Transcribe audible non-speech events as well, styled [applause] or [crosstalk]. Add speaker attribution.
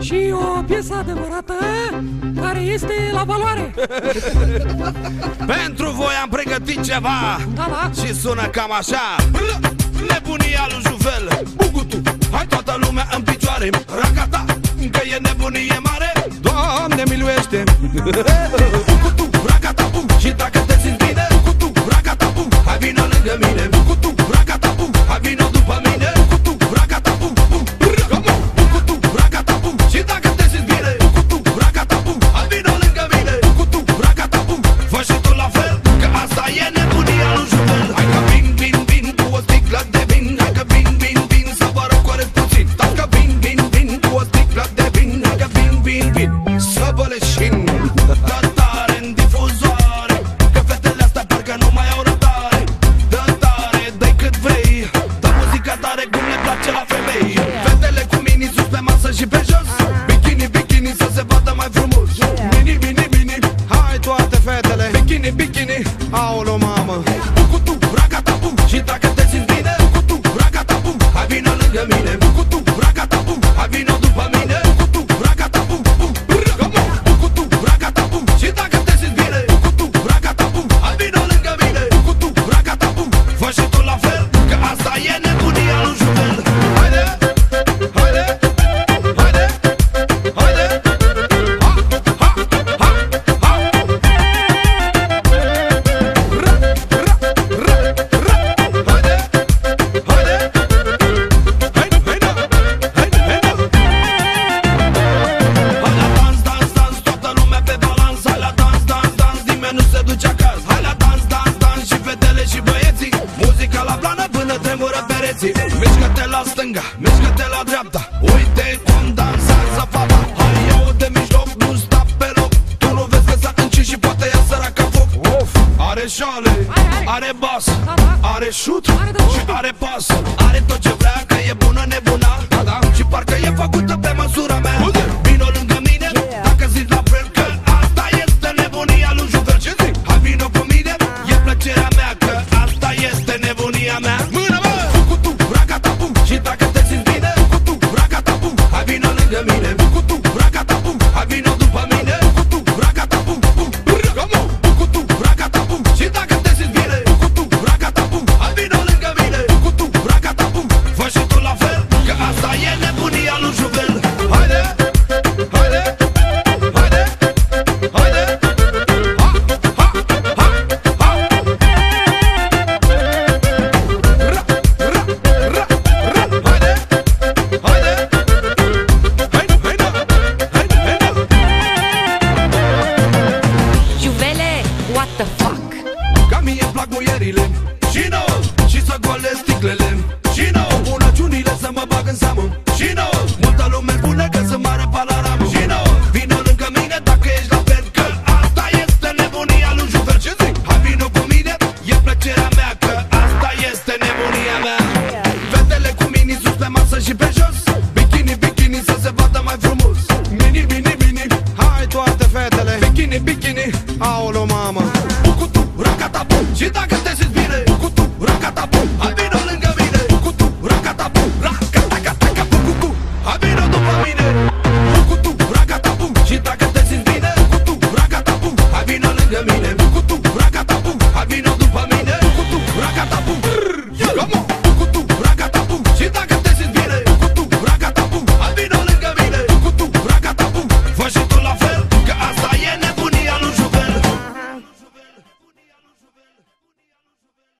Speaker 1: și o piesă adevărată care este la valoare. [laughs]
Speaker 2: Pentru voi am pregătit ceva
Speaker 1: da, da.
Speaker 2: și sună cam așa. Nebunia lui Juvel, Bugutu, hai toată lumea în picioare, racata, că e nebunie mare. Doamne miluiește! [laughs] pereții. Mișcă-te la stânga, mișcă-te la dreapta. Uite cum dansează fata. Hai eu de mijloc, nu sta pe loc. Tu nu vezi că s-a încins și poate ia săraca foc. Of, Are jale, are bas, are șut și are pas. Are tot ce
Speaker 3: what the fuck?
Speaker 2: Ca mie plac muierile. Și nu, și să golesc sticlele. Aolo, mamă. Bucutu, râcata, bu Și dacă